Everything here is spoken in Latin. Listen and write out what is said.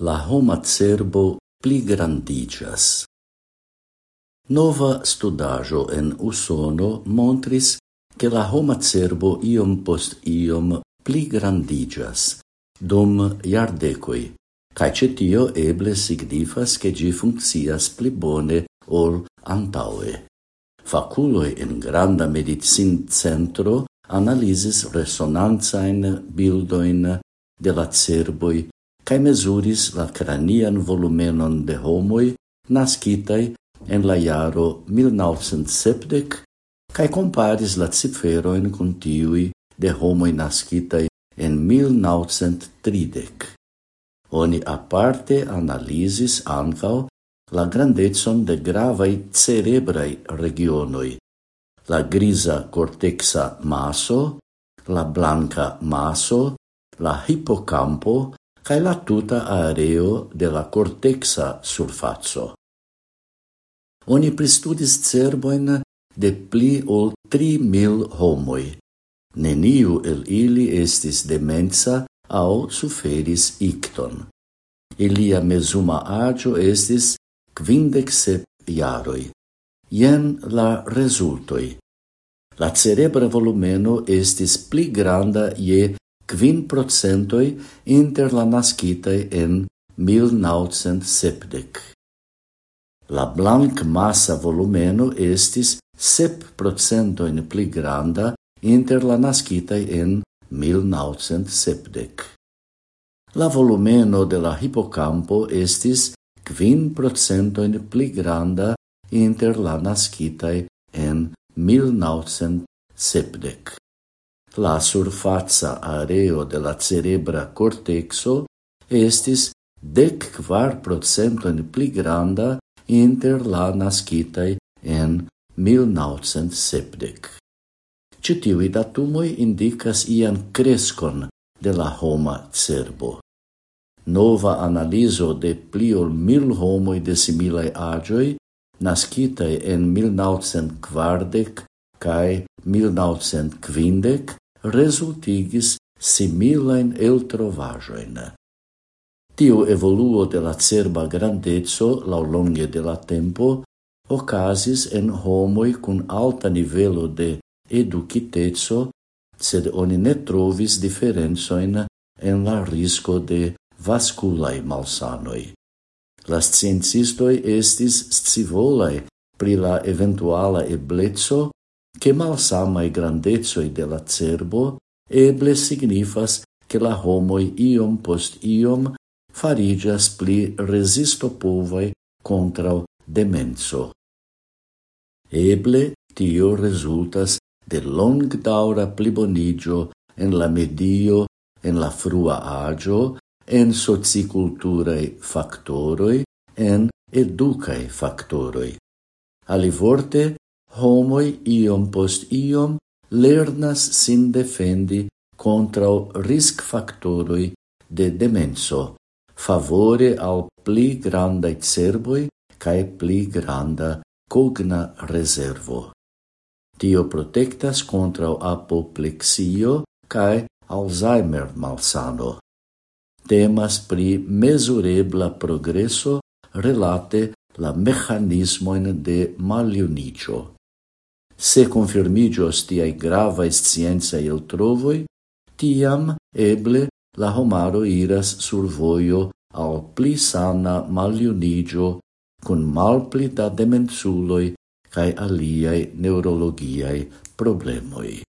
la homa cerbo pligrandiĝas. Nova studajo en Usono montris, che la homa cerbo iom post iom pligrandiĝas dum iardecoi, cae cetio eble signifas, che gi funccias pli bone ol antaue. Faculoi en granda medicin centro analisis resonanzain bildoin de la cerboi cae mesuris la cranian volumenon de homoi nascitai en la iaro 1970 cae comparis la ciferoin con tiui de homoi nascitai en 1930. Oni aparte analisis ancao la grandezon de gravai cerebrai regionoi, la grisa cortexa maso, la blanca maso, la hippocampo, cae la tuta areo de la cortexa surfazzo. Oni pristudis cerboin de pli ol tri mil homoi. Neniu el ili estis demensa au suferis icton. Ilia mesuma agio estis quindec sep iaroi. Ien la resultoi. La cerebra volumeno estis pli granda je quin procentoi inter la nascitae en 1970. La blanc massa volumeno estis 7 procentoin pli granda inter la nascitae en 1970. La volumeno de la hipocampo estis 5 procentoin pli granda inter la nascitae en 1970. La surfaza areo de la cerebra cortexo estis dec kvar procentoin pli granda inter la nascitai en 1970. Citiui datumoi indicas ian crescon de la homa cerbo. Nova analiso de pli ol mil homoi de similae agioi, nascitai en 1940 cae 1950, resultigis similain eltrovajoin. Tio evoluo de la cerba grandezzo laulonge de la tempo ocasis en homoi cun alta nivelo de educitezzo, sed oni ne trovis differenzoin en la risco de vasculae malsanoi. La sciencistoi estis scivolae pri la eventuala eblezzo che malsamai grandezoi de la cerbo eble signifas che la homoi iom post iom farigias pli resistopuvai contra demenso. Eble tio resultas de longdaura plibonigio en la medio, en la frua agio, en sociculturae factoroi, en educae factoroi. Alivorte, homoi iom post iom lernas sin defendi contra risc factoroi de demenso, favore al pli granda cerboi cae pli granda cogna reservo. Tio protectas contra apoplexio cae Alzheimer malsano. Temas pri mesurebla progreso relate la mecanismoin de maliunicio. Se confirmigios tiai gravae scienza il trovoi, tiam eble la homaro iras sur voio al pli sana maliunigio cun malpli da demensuloi cae aliae neurologiae problemoi.